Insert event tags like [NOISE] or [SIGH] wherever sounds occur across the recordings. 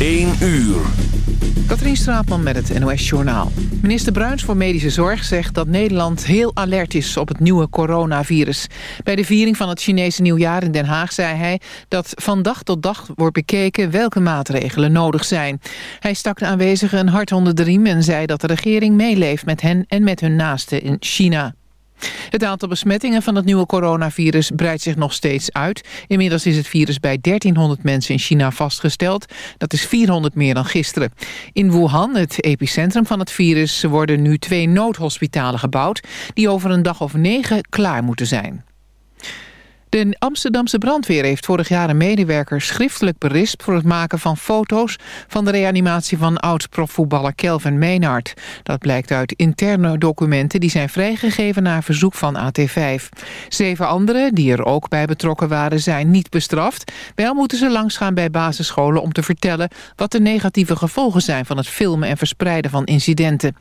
1 uur. Katrien Straatman met het NOS Journaal. Minister Bruins voor Medische Zorg zegt dat Nederland heel alert is op het nieuwe coronavirus. Bij de viering van het Chinese nieuwjaar in Den Haag zei hij dat van dag tot dag wordt bekeken welke maatregelen nodig zijn. Hij stak de aanwezigen een hart onder de riem en zei dat de regering meeleeft met hen en met hun naasten in China. Het aantal besmettingen van het nieuwe coronavirus breidt zich nog steeds uit. Inmiddels is het virus bij 1300 mensen in China vastgesteld. Dat is 400 meer dan gisteren. In Wuhan, het epicentrum van het virus, worden nu twee noodhospitalen gebouwd... die over een dag of negen klaar moeten zijn. De Amsterdamse brandweer heeft vorig jaar een medewerker schriftelijk berispt... voor het maken van foto's van de reanimatie van oud-profvoetballer Kelvin Meenhard. Dat blijkt uit interne documenten die zijn vrijgegeven na verzoek van AT5. Zeven anderen, die er ook bij betrokken waren, zijn niet bestraft. Wel moeten ze langsgaan bij basisscholen om te vertellen... wat de negatieve gevolgen zijn van het filmen en verspreiden van incidenten.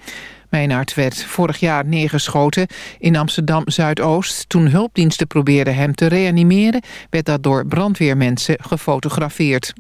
Meijnaert werd vorig jaar neergeschoten in Amsterdam-Zuidoost. Toen hulpdiensten probeerden hem te reanimeren... werd dat door brandweermensen gefotografeerd.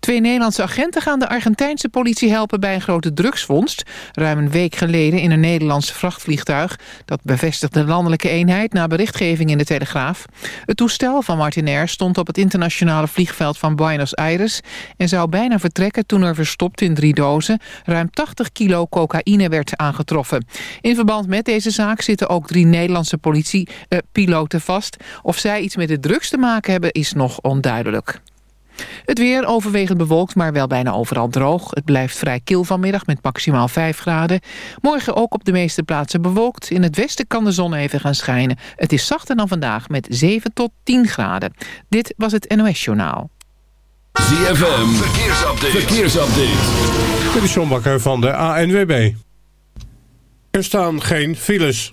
Twee Nederlandse agenten gaan de Argentijnse politie helpen bij een grote drugsvondst. Ruim een week geleden in een Nederlands vrachtvliegtuig. Dat bevestigde de landelijke eenheid na berichtgeving in de Telegraaf. Het toestel van Martinair stond op het internationale vliegveld van Buenos Aires... en zou bijna vertrekken toen er verstopt in drie dozen... ruim 80 kilo cocaïne werd aangetroffen. In verband met deze zaak zitten ook drie Nederlandse politiepiloten vast. Of zij iets met de drugs te maken hebben is nog onduidelijk. Het weer overwegend bewolkt, maar wel bijna overal droog. Het blijft vrij kil vanmiddag met maximaal 5 graden. Morgen ook op de meeste plaatsen bewolkt. In het westen kan de zon even gaan schijnen. Het is zachter dan vandaag met 7 tot 10 graden. Dit was het NOS Journaal. ZFM, verkeersupdate. verkeersupdate. Dit is John Bakker van de ANWB. Er staan geen files.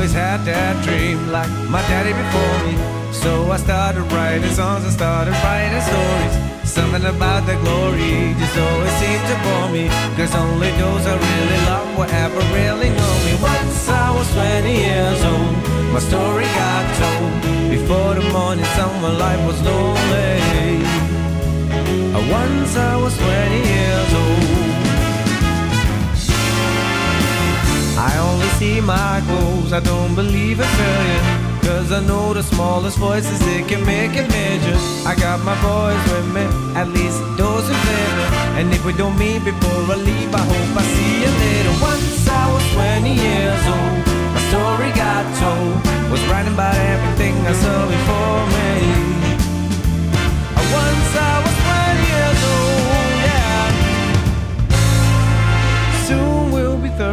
Always had that dream like my daddy before me. So I started writing songs, I started writing stories. Something about the glory just always seemed to bore me. Cause only those I really love will ever really know me. Once I was 20 years old, my story got told. Before the morning sun, my life was lonely. Once I was 20 years old. I only see my goals, I don't believe in failure. Cause I know the smallest voices, they can make it major. I got my boys with me, at least those in favor. And if we don't meet before I leave, I hope I see you later. Once I was 20 years old, my story got told. Was writing about everything I saw before me. I was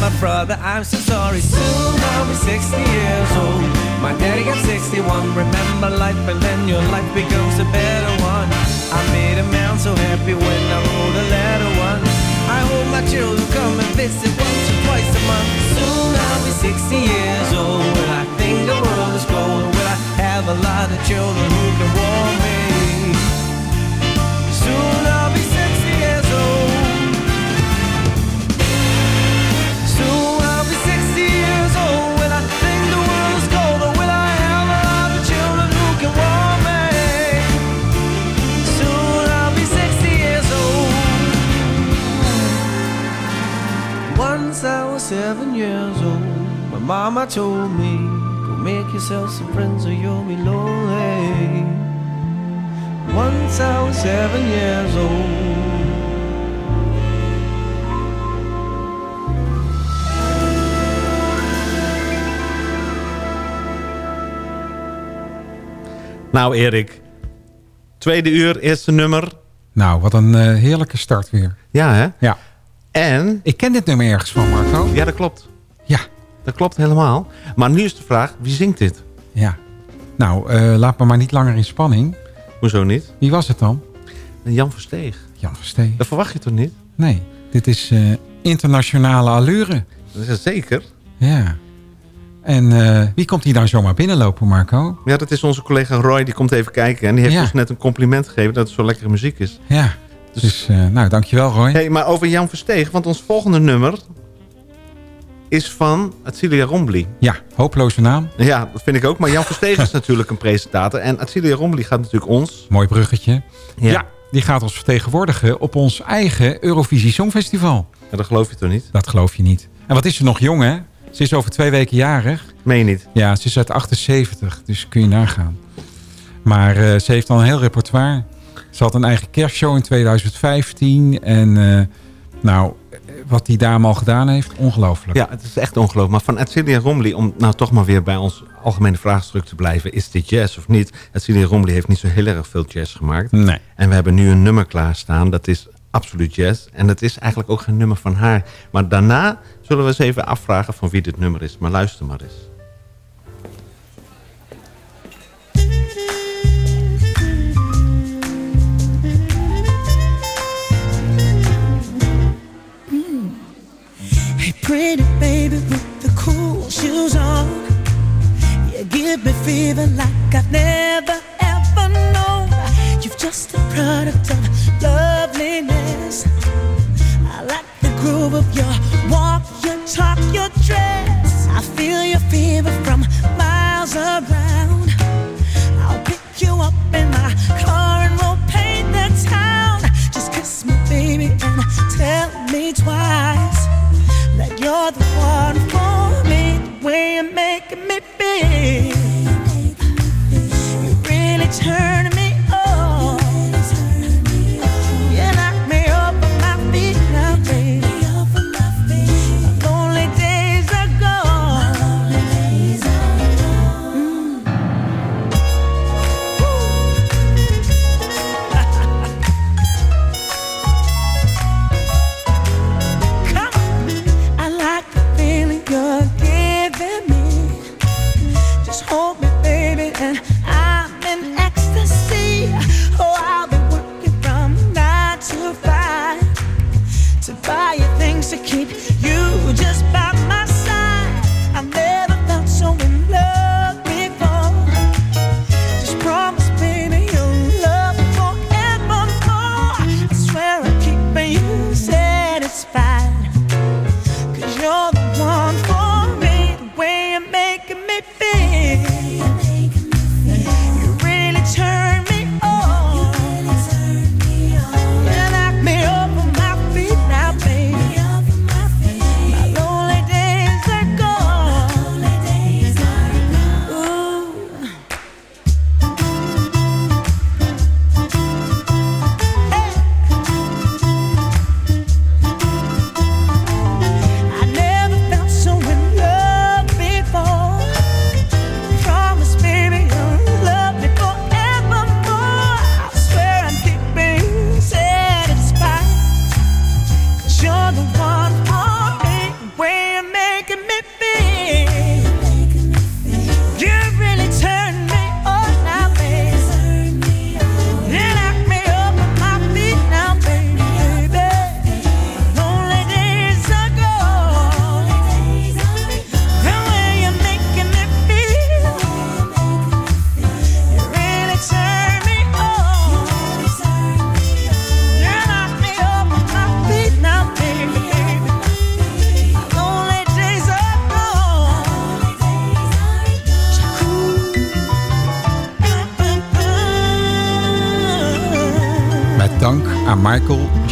My brother, I'm so sorry. Soon I'll be 60 years old. My daddy got 61. Remember life, and then your life becomes a better one. I made a man so happy when I wrote a letter once. I hope my children come and visit once or twice a month. Soon I'll be 60 years old. Will I think the world is cold? Will I have a lot of children who can warm me? Once I was seven years old. My mama told me, go make yourself some friends or you'll be lonely. Once I was seven years old. Nou, Erik. Tweede uur, eerste nummer. Nou, wat een eh, heerlijke start weer. Ja, hè? Ja. En? Ik ken dit nummer ergens van, Marco. Ja, dat klopt. Ja. Dat klopt helemaal. Maar nu is de vraag, wie zingt dit? Ja. Nou, eh, laat me maar niet langer in spanning. Hoezo niet? Wie was het dan? Jan Versteeg. Jan Versteeg. Dat verwacht je toch niet? Nee, dit is eh, internationale allure. Dat is zeker. Ja. En eh, wie komt hier dan zomaar binnenlopen, Marco? Ja, dat is onze collega Roy, die komt even kijken. En die heeft Ja. ons net een compliment gegeven dat het zo lekkere muziek is. Ja. Dus, eh, nou, dankjewel Roy. Hey, maar over Jan Versteeg, want ons volgende nummer is van Atsilia Rombly. Ja, hopeloze naam. Ja, dat vind ik ook. Maar Jan [LAUGHS] Versteeg is natuurlijk een presentator. En Atsilia Rombly gaat natuurlijk ons... Mooi bruggetje. Ja. Ja. die gaat ons vertegenwoordigen op ons eigen Eurovisie Songfestival. Ja, dat geloof je toch niet? Dat geloof je niet. En wat is ze nog jong, hè? Ze is over twee weken jarig. Meen je niet? Ja, ze is uit 78, dus kun je nagaan. Maar eh, ze heeft al een heel repertoire. Ze had een eigen kerstshow in 2015. En eh, nou, wat die dame al gedaan heeft, ongelooflijk. Ja, het is echt ongelooflijk. Maar van Atsilia Rombly, om nou toch maar weer bij ons algemene vraagstuk te blijven. Is dit jazz of niet? Atsilia Rombly heeft niet zo heel erg veel jazz gemaakt. Nee. En we hebben nu een nummer klaarstaan. Dat is absoluut jazz. En dat is eigenlijk ook geen nummer van haar. Maar daarna zullen we eens even afvragen van wie dit nummer is. Maar luister maar eens. Pretty baby with the cool shoes on. You give me fever like I've never ever known. You've just a product of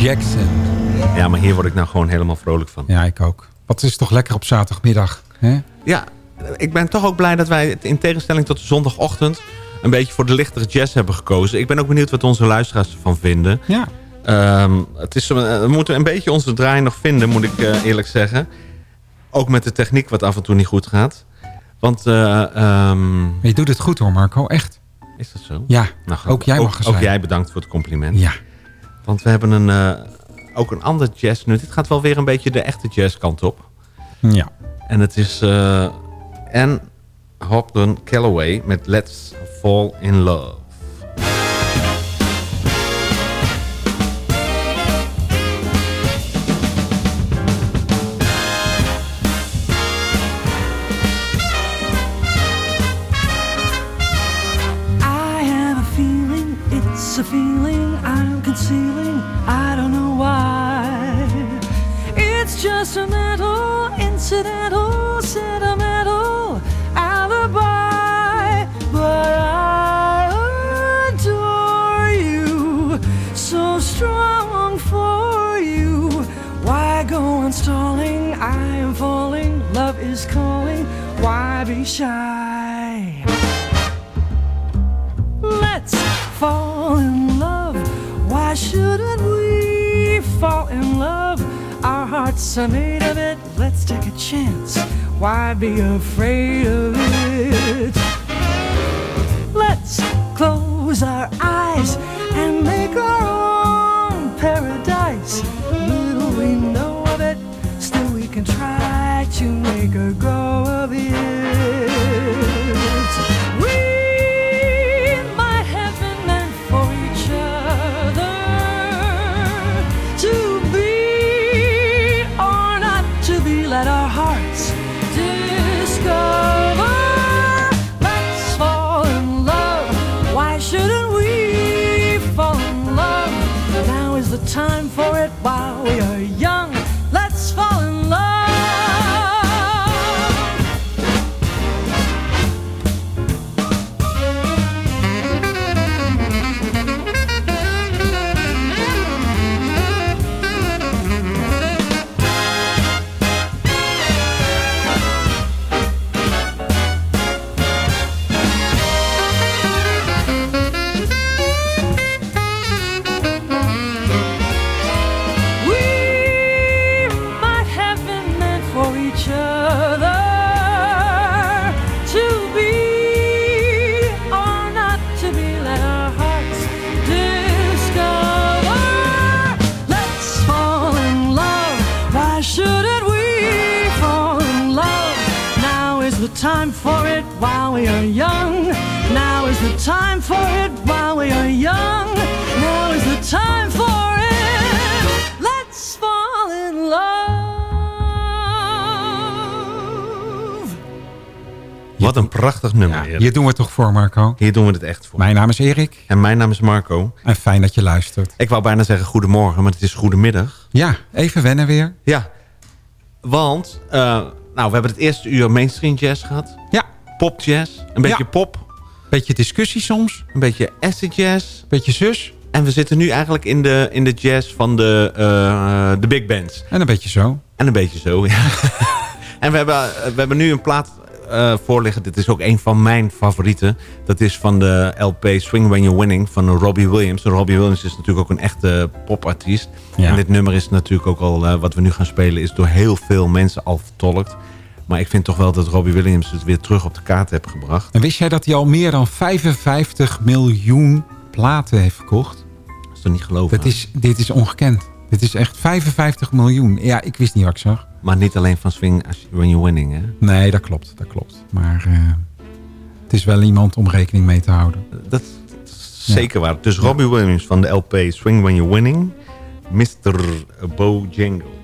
Jackson. Ja, maar hier word ik nou gewoon helemaal vrolijk van. Ja, ik ook. Wat is toch lekker op zaterdagmiddag. Hè? Ja, ik ben toch ook blij dat wij in tegenstelling tot de zondagochtend... een beetje voor de lichtere jazz hebben gekozen. Ik ben ook benieuwd wat onze luisteraars ervan vinden. Ja. Ehm, het is, eh, we moeten een beetje onze draai nog vinden, moet ik eh, eerlijk zeggen. Ook met de techniek wat af en toe niet goed gaat. Want... eh, ehm, Je doet het goed hoor, Marco. Echt. Is dat zo? Ja, Nou, ook jij mag Ook zijn. jij bedankt voor het compliment. Ja. Want we hebben een, eh, ook een ander jazz nu. Dit gaat wel weer een beetje de echte jazzkant op. Ja. En het is eh Anne Hopton Calloway met Let's Fall in Love. It's a feeling I'm concealing. I don't know why. It's just a mental, incidental, sentimental alibi. But I adore you, so strong for you. Why go on stalling? I am falling, love is calling. Why be shy? Hearts are made of it. Let's take a chance. Why be afraid of it? Let's close our eyes and make our own paradise. Little we know of it, still we can try to make a go we are young. Now is the time for it while we are young. Now is the time for it. Let's fall in love. Wat een prachtig nummer. Hier doen we het toch voor, Marco? Hier doen we het echt voor. Mijn naam is Erik. En mijn naam is Marco. En fijn dat je luistert. Ik wou bijna zeggen goedemorgen, maar het is goedemiddag. Ja, even wennen weer. Ja, want eh, nou, we hebben het eerste uur mainstream jazz gehad. Ja. Pop jazz, een beetje Ja. pop, Beetje discussie soms. een beetje acid jazz. Beetje zus. En we zitten nu eigenlijk in de, in de jazz van de, eh, de big bands. En een beetje zo. En een beetje zo, [LAUGHS] ja. en we hebben, we hebben nu een plaat eh voorliggen. Dit is ook een van mijn favorieten. Dat is van de LP Swing When You're Winning van Robbie Williams. En Robbie Williams is natuurlijk ook een echte popartiest. Ja. En dit nummer is natuurlijk ook al, eh, wat we nu gaan spelen... is door heel veel mensen al vertolkt. Maar ik vind toch wel dat Robbie Williams het weer terug op de kaart heeft gebracht. En wist jij dat hij al meer dan 55 miljoen platen heeft verkocht? Dat is toch niet geloven? Dat is, dit is ongekend. Dit is echt 55 miljoen. Ja, ik wist niet wat ik zag. Maar niet alleen van Swing When You're Winning, hè? Nee, dat klopt. Dat klopt. Maar eh, het is wel iemand om rekening mee te houden. Dat is zeker waar. Dus Robbie Williams van de LP Swing When You're Winning. Mr. Bojangles.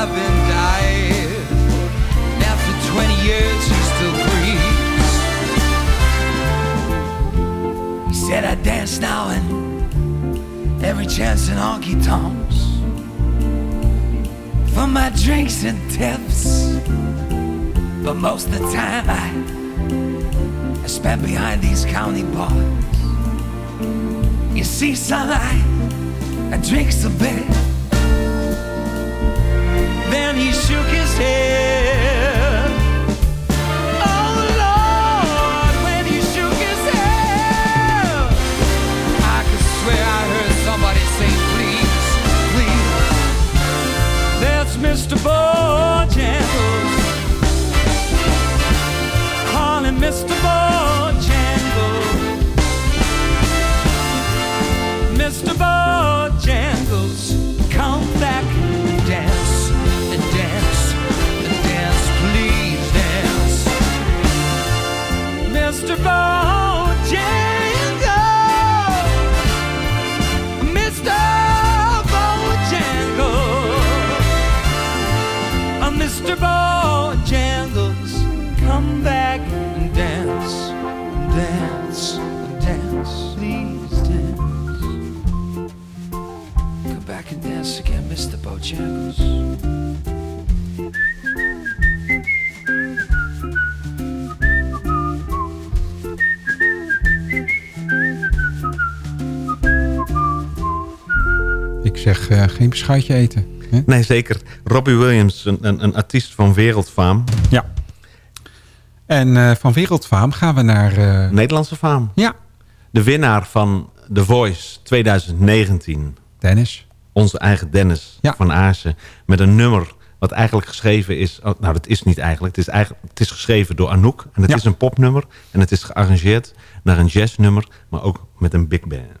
Up and died. After 20 years, he still breathes. He said, I dance now and every chance in honky tonks. For my drinks and tips. But most of the time, I, I spend behind these county bars. You see, sunlight, I drink a bit. Geen beschuitje eten. Hè? Nee, zeker. Robbie Williams, een, een, een artiest van wereldfaam. Ja. En eh, van wereldfaam gaan we naar... eh, Nederlandse faam. Ja. De winnaar van The Voice 2019. Dennis. Onze eigen Dennis van Aarsen. Met een nummer wat eigenlijk geschreven is... oh, nou, dat is niet eigenlijk. Het is, eigenlijk, het is geschreven door Anouk. En het is een popnummer. En het is gearrangeerd naar een jazznummer. Maar ook met een big band.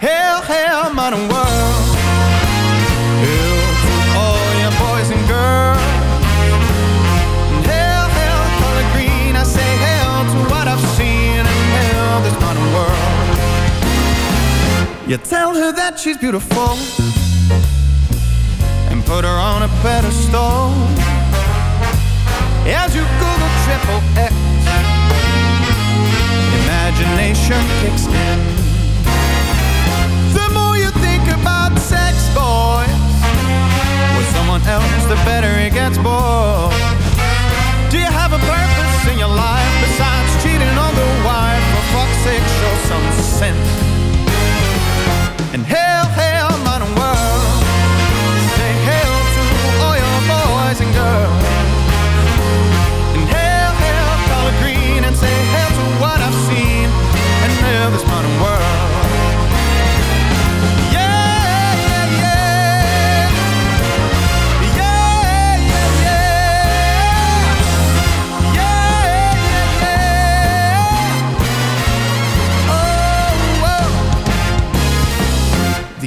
Hell, hell, modern world. To all your boys and girls. Hell, hell, color green. I say hell to what I've seen, and hell, this modern world. You tell her that she's beautiful, and put her on a pedestal. As you Google triple X addiction kicks in. Someone else, the better it gets, boy. Do you have a purpose in your life besides cheating on the wife? For fuck's sake, show some sense. And hail,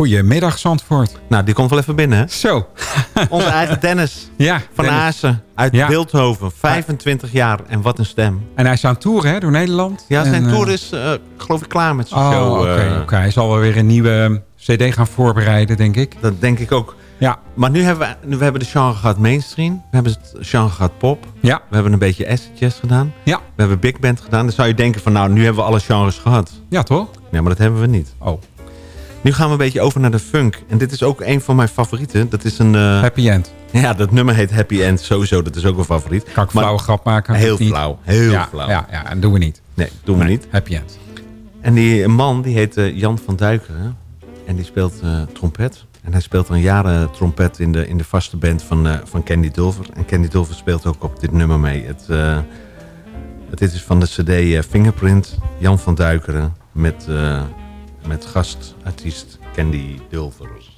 Goedemiddag, Zandvoort. Nou, die komt wel even binnen, hè? Zo. [LAUGHS] Onze eigen Dennis Ja, van Dennis. Uit Ja. Beeldhoven. 25 jaar en wat een stem. En hij is aan toeren, hè, door Nederland. Ja, zijn En, eh, tour is eh, geloof ik klaar met zijn Oh, show. oké. eh. Hij zal wel weer een nieuwe eh, cd gaan voorbereiden, denk ik. Dat denk ik ook. Ja. Maar nu hebben we, nu, we hebben de genre gehad mainstream. We hebben het genre gehad pop. Ja. We hebben een beetje acid jazz gedaan. Ja. We hebben big band gedaan. Dan zou je denken van nou, nu hebben we alle genres gehad. Ja, toch? Nee, maar dat hebben we niet. Oh. Nu gaan we een beetje over naar de funk. En dit is ook een van mijn favorieten. Dat is een... eh, Happy End. Ja, dat nummer heet Happy End. Sowieso, dat is ook een favoriet. Kan ik een Maar- flauwe grap maken? Heel flauw. Heel ja, flauw. Ja, ja, en doen we niet. Nee, doen we niet. Happy End. En die man, die heet eh, Jan van Duikeren. En die speelt eh, trompet. En hij speelt al jaren trompet in de, in de vaste band van, van Candy Dulver. En Candy Dulver speelt ook op dit nummer mee. Het, dit is van de cd Fingerprint. Jan van Duikeren met, met gastartiest Candy Dulver.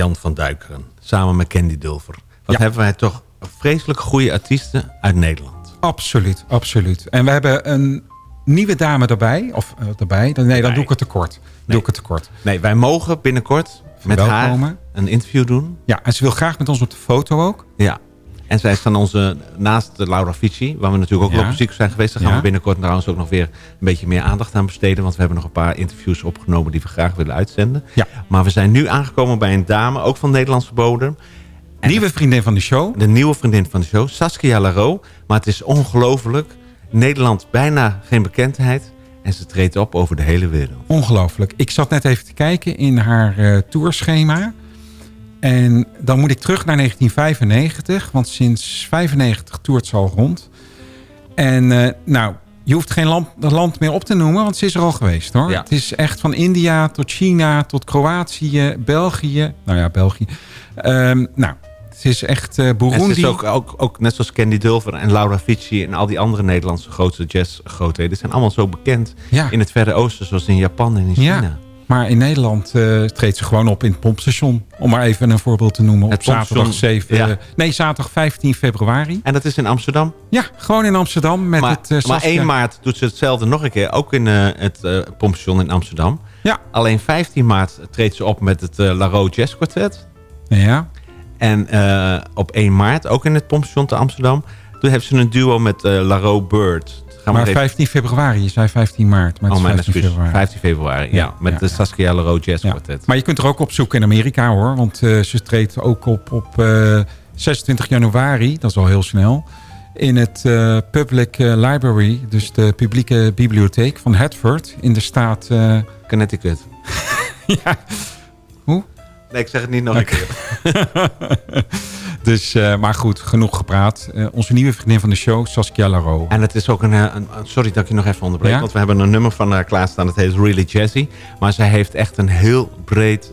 Jan van Duikeren. Samen met Candy Dulver. Wat hebben wij toch vreselijk goede artiesten uit Nederland. Absoluut, absoluut. En we hebben een nieuwe dame erbij. Of eh, erbij. Nee, dan doe ik het tekort. Doe ik het tekort. Nee, wij mogen binnenkort met haar een interview doen. Ja, en ze wil graag met ons op de foto ook. Ja. En zij is dan onze, naast de Laura Fici, waar we natuurlijk ook Ja. op muziek zijn geweest. Daar gaan Ja. we binnenkort trouwens ook nog weer een beetje meer aandacht aan besteden. Want we hebben nog een paar interviews opgenomen die we graag willen uitzenden. Ja. Maar we zijn nu aangekomen bij een dame, ook van Nederlandse bodem. Nieuwe vriendin van de show. De nieuwe vriendin van de show, Saskia Laro. Maar het is ongelooflijk. Nederland bijna geen bekendheid. En ze treedt op over de hele wereld. Ongelooflijk. Ik zat net even te kijken in haar eh tourschema. En dan moet ik terug naar 1995. Want sinds 95 toert ze al rond. En eh, nou, je hoeft geen land, land meer op te noemen. Want ze is er al geweest hoor. Ja. Het is echt van India tot China tot Kroatië, België. Nou ja, België. Ehm, nou, het is echt eh En Burundi. ze is ook, ook, ook net zoals Candy Dulver en Laura Fici en al die andere Nederlandse grootste jazzgrootheden. zijn allemaal zo bekend Ja. in het Verre Oosten, zoals in Japan en in China. Ja, maar in Nederland eh, treedt ze gewoon op in het pompstation. Om maar even een voorbeeld te noemen. Het op zaterdag pompstation, 7... ja. eh, nee, zaterdag 15 februari. En dat is in Amsterdam. Ja, gewoon in Amsterdam met maar, het uh, maar Saskia. 1 maart doet ze hetzelfde nog een keer. Ook in eh, het eh pompstation in Amsterdam. Ja. Alleen 15 maart treedt ze op met het eh Laro Jazz Quartet. Ja. En eh, op 1 maart, ook in het pompstation te Amsterdam... toen heeft ze een duo met eh Laro Bird. Gaan Maar even- 15 februari, je zei 15 maart. Maar Oh, is mijn 15 excuus. februari. 15 februari, ja. Ja, met ja, de Saskia Laro Jazz Ja. Quartet. Maar je kunt er ook op zoeken in Amerika hoor. Want eh, ze treedt ook op op eh, 26 januari, dat is al heel snel. In het eh, Public eh, Library, dus de publieke bibliotheek van Hartford in de staat... eh, Connecticut. [LAUGHS] ja. Hoe? Nee, ik zeg het niet nog een keer. [LAUGHS] dus, eh, maar goed, genoeg gepraat. Eh, onze nieuwe vriendin van de show, Saskia Laro. En het is ook een, eh, een... Sorry dat ik je nog even onderbreek. Ja? Want we hebben een nummer van haar klaarstaan. Dat heet Really Jazzy. Maar zij heeft echt een heel breed...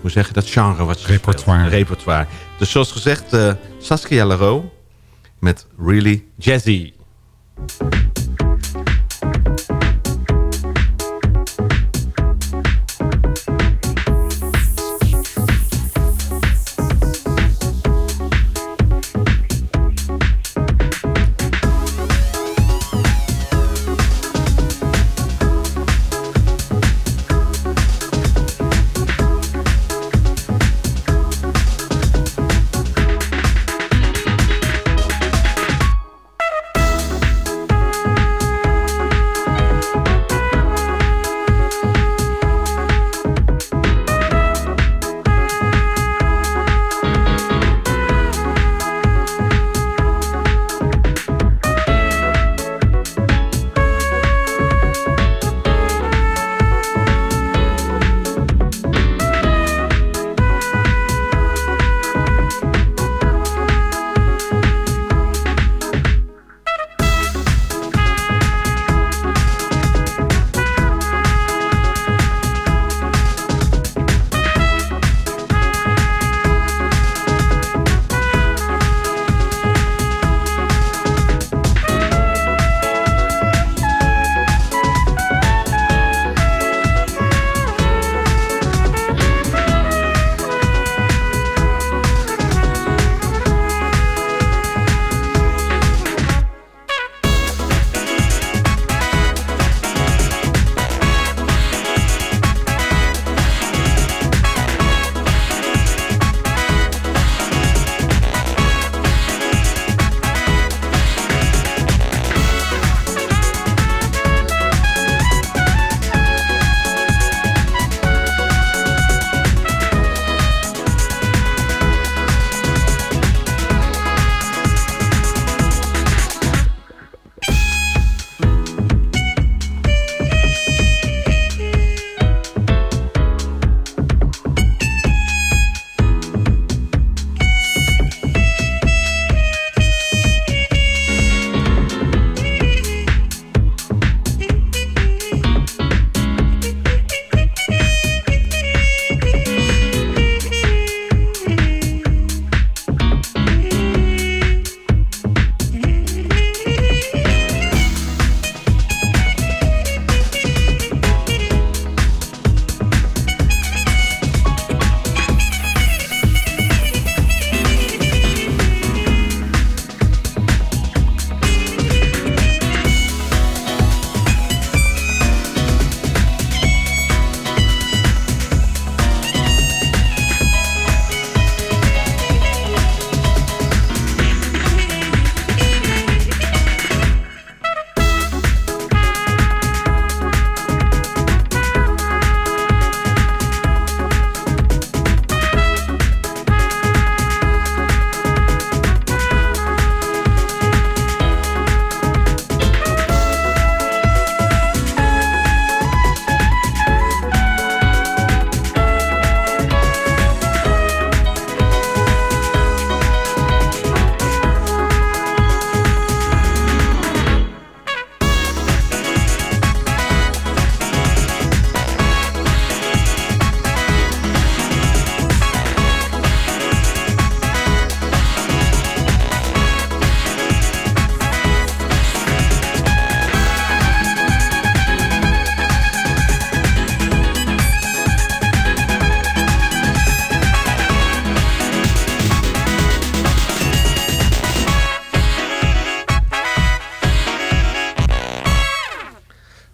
hoe zeg je dat? Genre. Wat ze Repertoire. speelt. Repertoire. Dus zoals gezegd, Saskia Laro met Really Jazzy.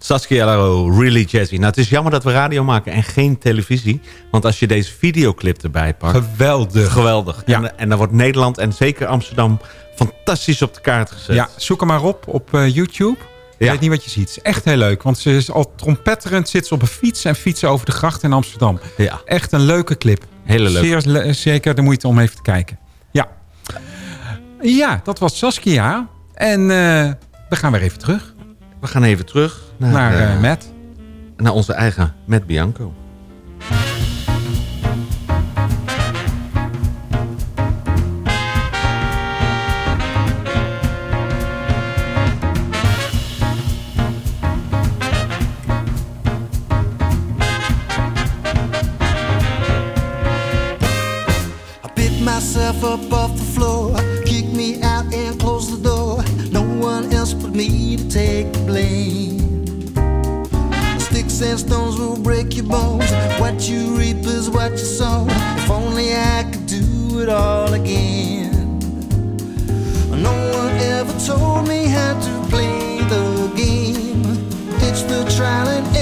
Saskia Laro, really jazzy. Nou, het is jammer dat we radio maken en geen televisie. Want als je deze videoclip erbij pakt... Geweldig. Geweldig. En, en dan wordt Nederland en zeker Amsterdam fantastisch op de kaart gezet. Ja, zoek hem maar op op eh, YouTube. Je weet niet wat je ziet. Het is echt heel leuk. Want ze is al trompetterend, zit ze op een fiets en fietsen over de gracht in Amsterdam. Ja. Echt een leuke clip. Hele leuke. Zeer, zeker de moeite om even te kijken. Ja. Ja, dat was Saskia. En eh, we gaan weer even terug. We gaan even terug naar, Naar, eh, eh, Matt. Naar onze eigen Matt Bianco. I picked myself up off the floor, kicked me out and closed the door. No one else but me to take the blame. Sticks and stones will break your bones. What you reap is what you sow. If only I could do it all again. No one ever told me how to play the game. It's the trial and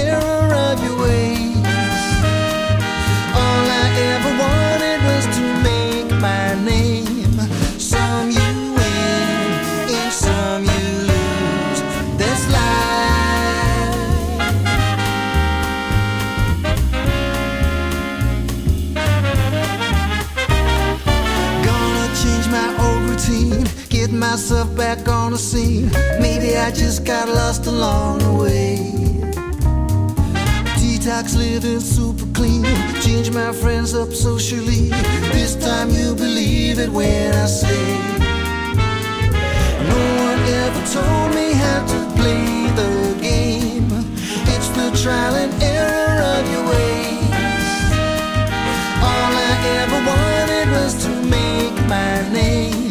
the scene. Maybe I just got lost along the way. Detox living super clean. Change my friends up socially. This time you believe it when I say. No one ever told me how to play the game. It's the trial and error of your ways. All I ever wanted was to make my name.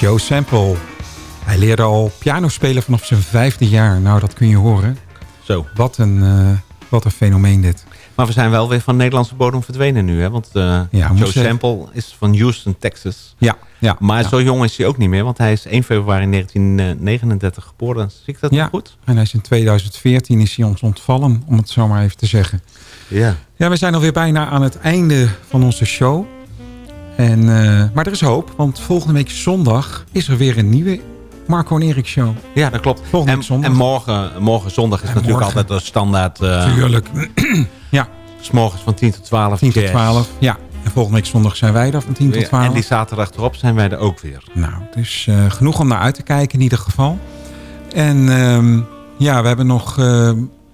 Joe Sample. Hij leerde al piano spelen vanaf zijn vijfde jaar. Nou, dat kun je horen. Zo. Wat een, eh, wat een fenomeen dit. Maar we zijn wel weer van Nederlandse bodem verdwenen nu. Hè? Want eh, Joe Sample is van Houston, Texas. Ja, ja. Maar ja. zo jong is hij ook niet meer. Want hij is 1 februari 1939 geboren. Zie ik dat ja. goed? En hij is in 2014 is hij ons ontvallen, om het zo maar even te zeggen. Ja. Ja, we zijn alweer bijna aan het einde van onze show. En, eh, maar er is hoop, want volgende week zondag is er weer een nieuwe Marco en Erik show. Ja, dat klopt. Volgende En, week zondag. en morgen, morgen zondag is En natuurlijk morgen. altijd een standaard... eh, Tuurlijk. [CLEARS THROAT] ja. S morgens van 10 tot 12. 10 tot jazz. 12. Ja. En volgende week zondag zijn wij er van 10 tot Ja, 12. En die zaterdag erop zijn wij er ook weer. Nou, dus eh, genoeg om naar uit te kijken in ieder geval. En ehm, ja, we hebben nog,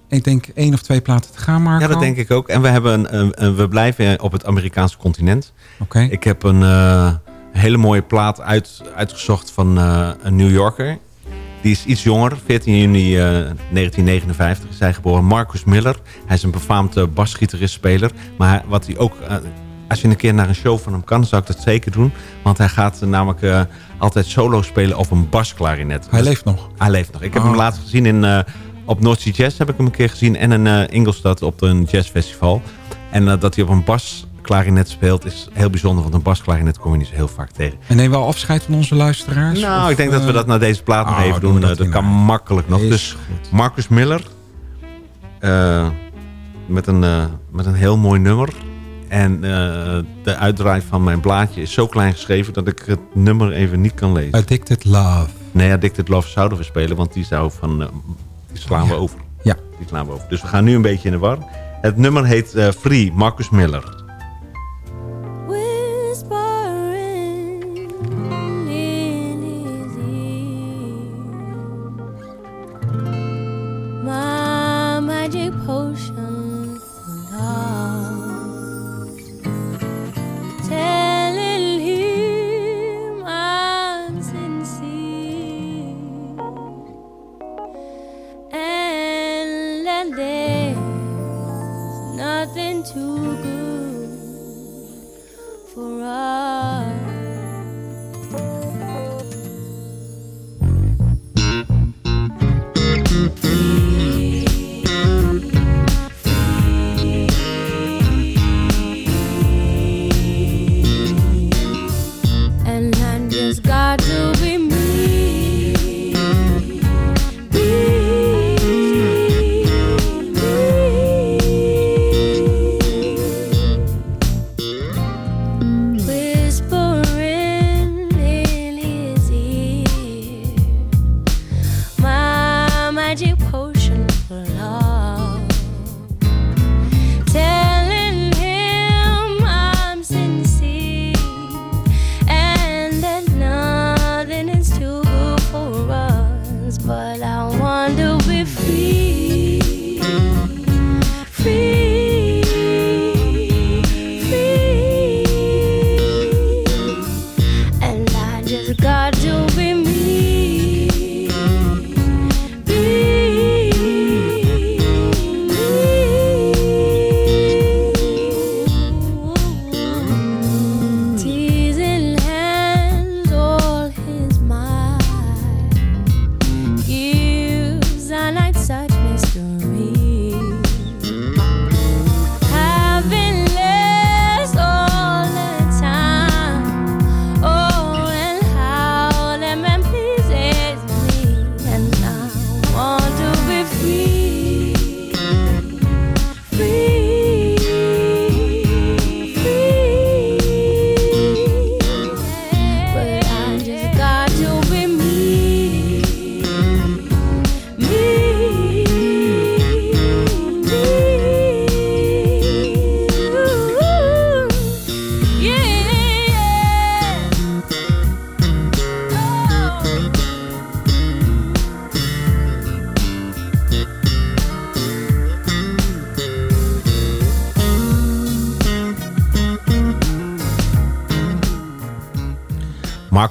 ik denk, één of twee platen te gaan, Marco. Ja, dat denk ik ook. En we, hebben een, een- een- we blijven op het Amerikaanse continent. Oké. Ik heb een eh, hele mooie plaat uit, uitgezocht van eh, een New Yorker. Die is iets jonger, 14 juni eh, 1959 is hij geboren. Marcus Miller. Hij is een befaamd uh, basgitarist-speler. Maar hij- wat hij ook... eh, als je een keer naar een show van hem kan, zou ik dat zeker doen. Want hij gaat eh, namelijk eh, altijd solo spelen op een basklarinet. Hij leeft nog. Hij leeft nog. Ik heb Oh. hem laatst gezien in, eh, op Noordzee Jazz heb ik hem een keer gezien. En in eh, Ingolstadt op een jazzfestival. En eh, dat hij op een basklarinet speelt is heel bijzonder. Want een basklarinet kom je niet zo heel vaak tegen. En nemen we al afscheid van onze luisteraars? Nou, Of, ik denk dat we eh, dat naar deze plaat nog oh, even doen dat Dat, kan makkelijk nog. Is Dus Marcus Miller. met, een, met een heel mooi nummer. En de uitdraai van mijn blaadje is zo klein geschreven... dat ik het nummer even niet kan lezen. Addicted Love. Nee, Addicted Love zouden we spelen, want die zou van. Die slaan we over. Ja. Die slaan we over. Dus we gaan nu een beetje in de war. Het nummer heet eh, Free, Marcus Miller.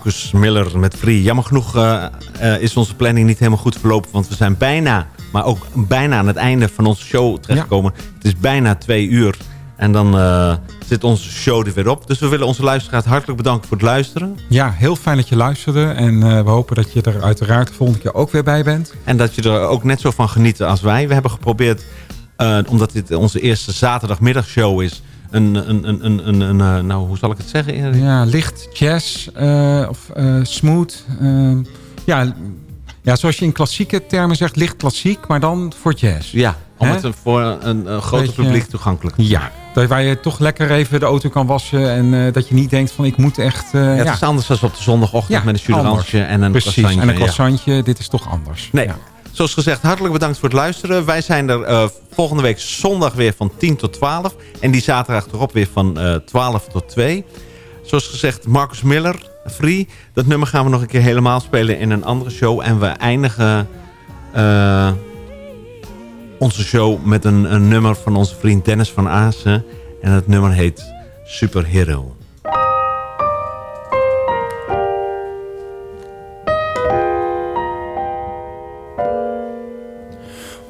Marcus Miller met Free. Jammer genoeg eh, eh, is onze planning niet helemaal goed verlopen. Want we zijn bijna, maar ook bijna aan het einde van onze show terechtgekomen. Het is bijna twee uur. En dan eh, zit onze show er weer op. Dus we willen onze luisteraars hartelijk bedanken voor het luisteren. Ja, heel fijn dat je luisterde. En we hopen dat je er uiteraard de volgende keer ook weer bij bent. En dat je er ook net zo van geniet als wij. We hebben geprobeerd, omdat dit onze eerste zaterdagmiddagshow is... Een, een, een, een, een, een, eh, nou, hoe zal ik het zeggen? Ja, licht jazz eh, of eh, smooth. eh, ja, ja, zoals je in klassieke termen zegt, licht klassiek, maar dan voor jazz. Ja, om het voor een, een groter Beetje- publiek toegankelijk te Ja, dat waar je toch lekker even de auto kan wassen en dat je niet denkt van ik moet echt... Ja, het ja. is anders dan op de zondagochtend Ja, met een anders. en een Precies, croissantje. en een croissantje, dit is toch anders. Nee, zoals gezegd, hartelijk bedankt voor het luisteren. Wij zijn er eh, volgende week zondag weer van 10 tot 12. En die zaterdag erop weer van eh 12 tot 2. Zoals gezegd, Marcus Miller, Free. Dat nummer gaan we nog een keer helemaal spelen in een andere show. En we eindigen eh, onze show met een, een nummer van onze vriend Dennis van Aassen. En het nummer heet Superhero.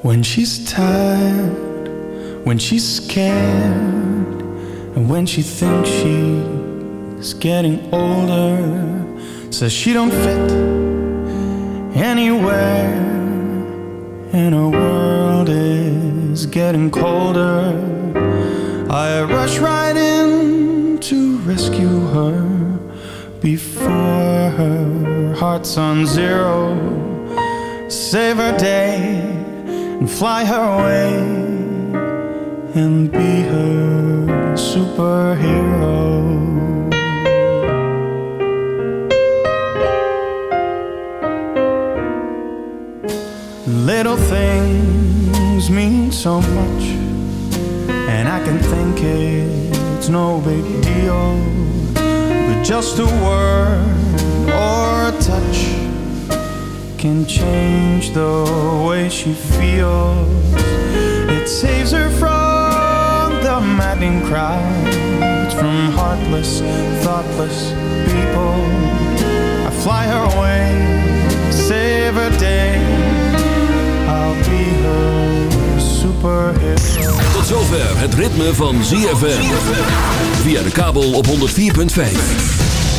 When she's tired, when she's scared, and when she thinks she's getting older, says she don't fit anywhere, and her world is getting colder. I rush right in to rescue her before her heart's on zero. Save her day and fly her away and be her superhero. Little things mean so much, and I can think it's no big deal. But just a word or a touch can change the way she feels. It saves her from the maddening crowds, from heartless, thoughtless people. I fly her away, save her day. I'll be her superhero. Tot zover het ritme van ZFM. Via de kabel op 104.5.